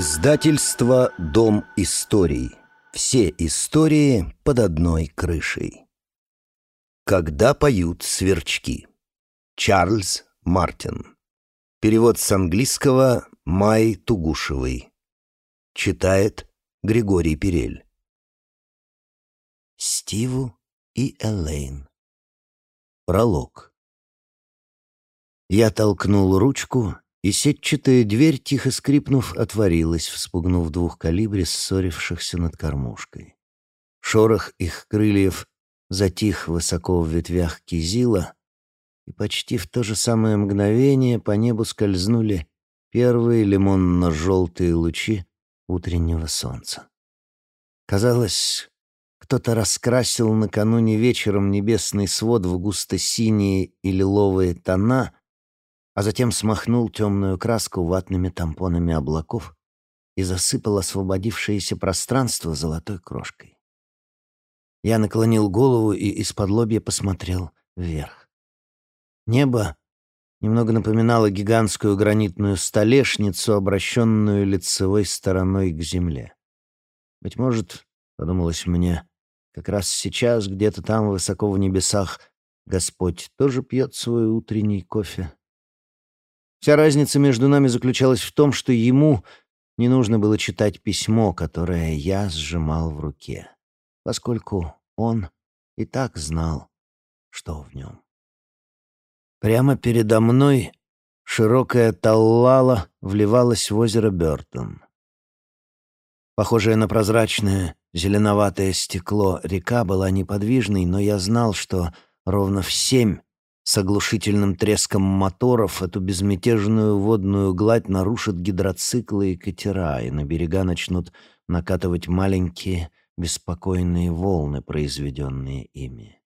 Издательство «Дом историй». Все истории под одной крышей. Когда поют сверчки. Чарльз Мартин. Перевод с английского Май Тугушевой. Читает Григорий Перель. Стиву и Элейн. Пролог. Я толкнул ручку, и сетчатая дверь, тихо скрипнув, отворилась, вспугнув двух калибри, ссорившихся над кормушкой. Шорох их крыльев затих высоко в ветвях кизила, и почти в то же самое мгновение по небу скользнули первые лимонно-желтые лучи утреннего солнца. Казалось, кто-то раскрасил накануне вечером небесный свод в густо-синие и лиловые тона — а затем смахнул темную краску ватными тампонами облаков и засыпал освободившееся пространство золотой крошкой. Я наклонил голову и из-под лобья посмотрел вверх. Небо немного напоминало гигантскую гранитную столешницу, обращенную лицевой стороной к земле. Быть может, подумалось мне, как раз сейчас, где-то там, высоко в небесах, Господь тоже пьет свой утренний кофе. Вся разница между нами заключалась в том, что ему не нужно было читать письмо, которое я сжимал в руке, поскольку он и так знал, что в нем. Прямо передо мной широкая таллала вливалась в озеро Бёртон. Похожая на прозрачное зеленоватое стекло река была неподвижной, но я знал, что ровно в семь с оглушительным треском моторов эту безмятежную водную гладь нарушат гидроциклы и катера, и на берега начнут накатывать маленькие беспокойные волны, произведенные ими.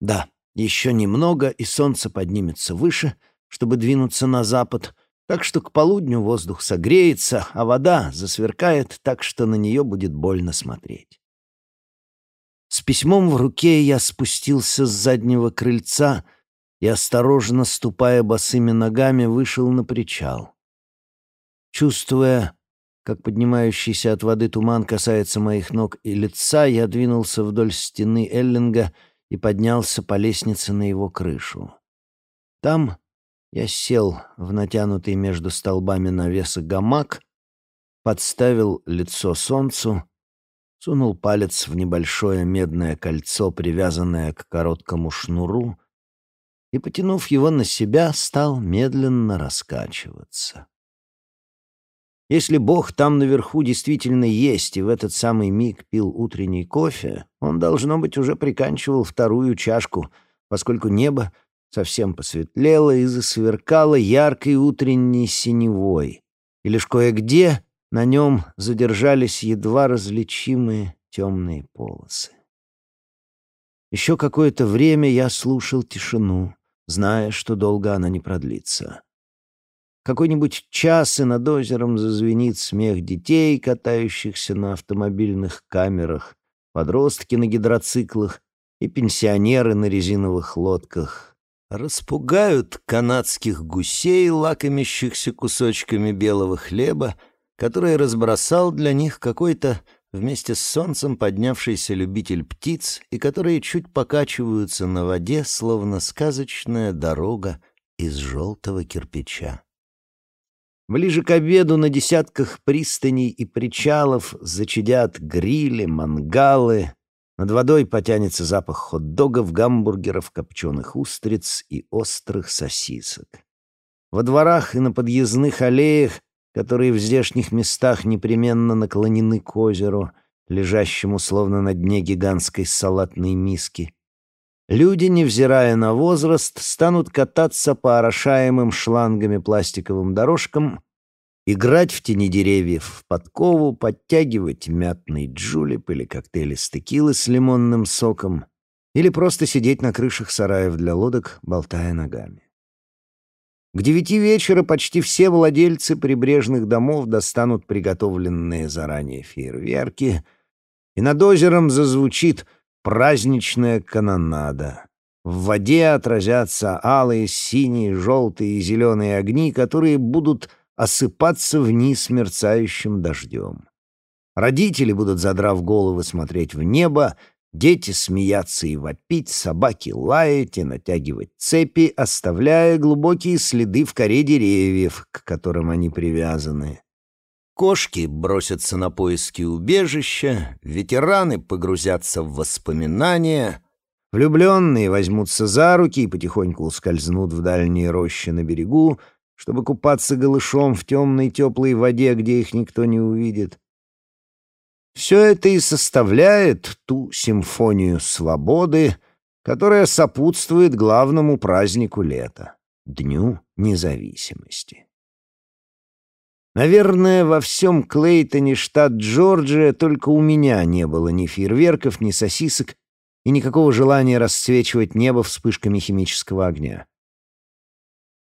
Да, еще немного, и солнце поднимется выше, чтобы двинуться на запад, так что к полудню воздух согреется, а вода засверкает так, что на нее будет больно смотреть. С письмом в руке я спустился с заднего крыльца и, осторожно ступая босыми ногами, вышел на причал. Чувствуя, как поднимающийся от воды туман касается моих ног и лица, я двинулся вдоль стены Эллинга и поднялся по лестнице на его крышу. Там я сел в натянутый между столбами навеса гамак, подставил лицо солнцу сунул палец в небольшое медное кольцо, привязанное к короткому шнуру, и, потянув его на себя, стал медленно раскачиваться. Если Бог там наверху действительно есть и в этот самый миг пил утренний кофе, он, должно быть, уже приканчивал вторую чашку, поскольку небо совсем посветлело и засверкало яркой утренней синевой, и лишь кое-где на нем задержались едва различимые темные полосы. Еще какое-то время я слушал тишину, зная, что долго она не продлится. Какой-нибудь час и над озером зазвенит смех детей, катающихся на автомобильных камерах, подростки на гидроциклах и пенсионеры на резиновых лодках. Распугают канадских гусей, лакомящихся кусочками белого хлеба, который разбросал для них какой-то вместе с солнцем поднявшийся любитель птиц и которые чуть покачиваются на воде, словно сказочная дорога из желтого кирпича. Ближе к обеду на десятках пристаней и причалов зачадят грили, мангалы. Над водой потянется запах хот-догов, гамбургеров, копченых устриц и острых сосисок. Во дворах и на подъездных аллеях которые в здешних местах непременно наклонены к озеру, лежащему словно на дне гигантской салатной миски. Люди, невзирая на возраст, станут кататься по орошаемым шлангами пластиковым дорожкам, играть в тени деревьев в подкову, подтягивать мятный джулип или коктейли с текилы с лимонным соком или просто сидеть на крышах сараев для лодок, болтая ногами. К девяти вечера почти все владельцы прибрежных домов достанут приготовленные заранее фейерверки, и над озером зазвучит праздничная канонада. В воде отразятся алые, синие, желтые и зеленые огни, которые будут осыпаться вниз мерцающим дождем. Родители будут, задрав головы, смотреть в небо, дети смеяться и вопить, собаки лаять и натягивать цепи, оставляя глубокие следы в коре деревьев, к которым они привязаны. Кошки бросятся на поиски убежища, ветераны погрузятся в воспоминания, влюбленные возьмутся за руки и потихоньку ускользнут в дальние рощи на берегу, чтобы купаться голышом в темной теплой воде, где их никто не увидит. Все это и составляет ту симфонию свободы, которая сопутствует главному празднику лета — Дню независимости. Наверное, во всем Клейтоне, штат Джорджия, только у меня не было ни фейерверков, ни сосисок и никакого желания расцвечивать небо вспышками химического огня.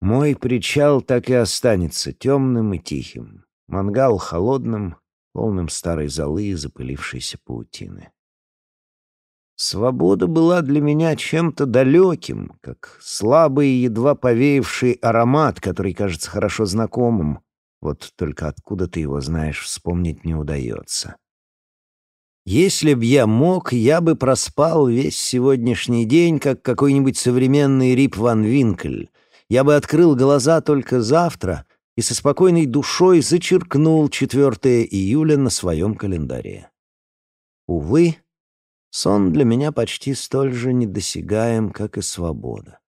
Мой причал так и останется темным и тихим, мангал холодным, полным старой золы и запылившейся паутины. Свобода была для меня чем-то далеким, как слабый, едва повеявший аромат, который кажется хорошо знакомым, вот только откуда ты его знаешь, вспомнить не удается. Если б я мог, я бы проспал весь сегодняшний день, как какой-нибудь современный Рип Ван Винкель. Я бы открыл глаза только завтра и со спокойной душой зачеркнул 4 июля на своем календаре. Увы, сон для меня почти столь же недосягаем, как и свобода.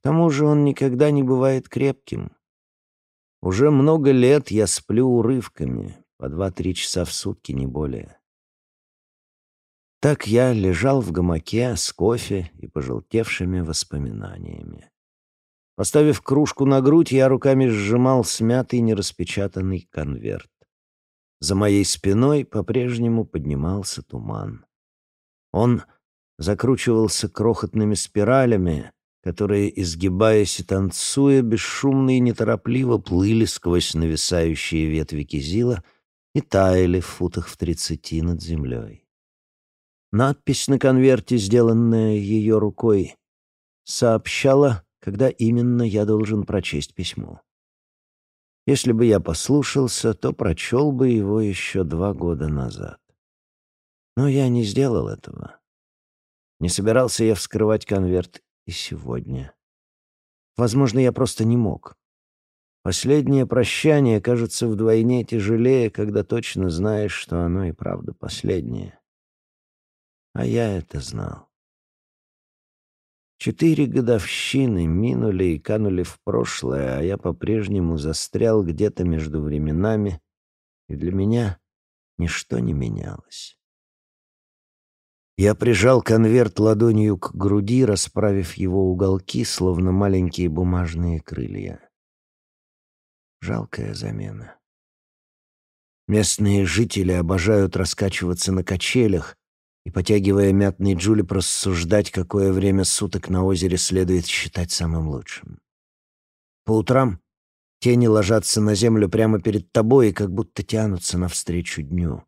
К тому же он никогда не бывает крепким. Уже много лет я сплю урывками, по два-три часа в сутки, не более. Так я лежал в гамаке с кофе и пожелтевшими воспоминаниями. Поставив кружку на грудь, я руками сжимал смятый нераспечатанный конверт. За моей спиной по-прежнему поднимался туман. Он закручивался крохотными спиралями, которые, изгибаясь и танцуя, бесшумно и неторопливо плыли сквозь нависающие ветви кизила и таяли в футах в тридцати над землей. Надпись на конверте, сделанная ее рукой, сообщала, когда именно я должен прочесть письмо. Если бы я послушался, то прочел бы его еще два года назад. Но я не сделал этого. Не собирался я вскрывать конверт и сегодня. Возможно, я просто не мог. Последнее прощание кажется вдвойне тяжелее, когда точно знаешь, что оно и правда последнее. А я это знал. Четыре годовщины минули и канули в прошлое, а я по-прежнему застрял где-то между временами, и для меня ничто не менялось. Я прижал конверт ладонью к груди, расправив его уголки, словно маленькие бумажные крылья. Жалкая замена. Местные жители обожают раскачиваться на качелях и, потягивая мятный джулеп, рассуждать, какое время суток на озере следует считать самым лучшим. По утрам тени ложатся на землю прямо перед тобой и как будто тянутся навстречу дню.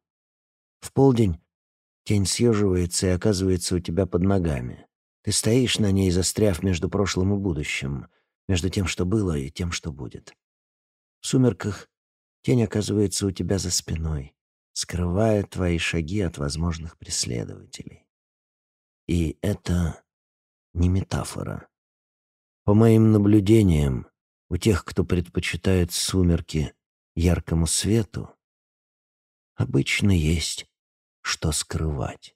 В полдень Тень съеживается и оказывается у тебя под ногами. Ты стоишь на ней, застряв между прошлым и будущим, между тем, что было, и тем, что будет. В сумерках тень оказывается у тебя за спиной, скрывая твои шаги от возможных преследователей. И это не метафора. По моим наблюдениям, у тех, кто предпочитает сумерки яркому свету, обычно есть что скрывать.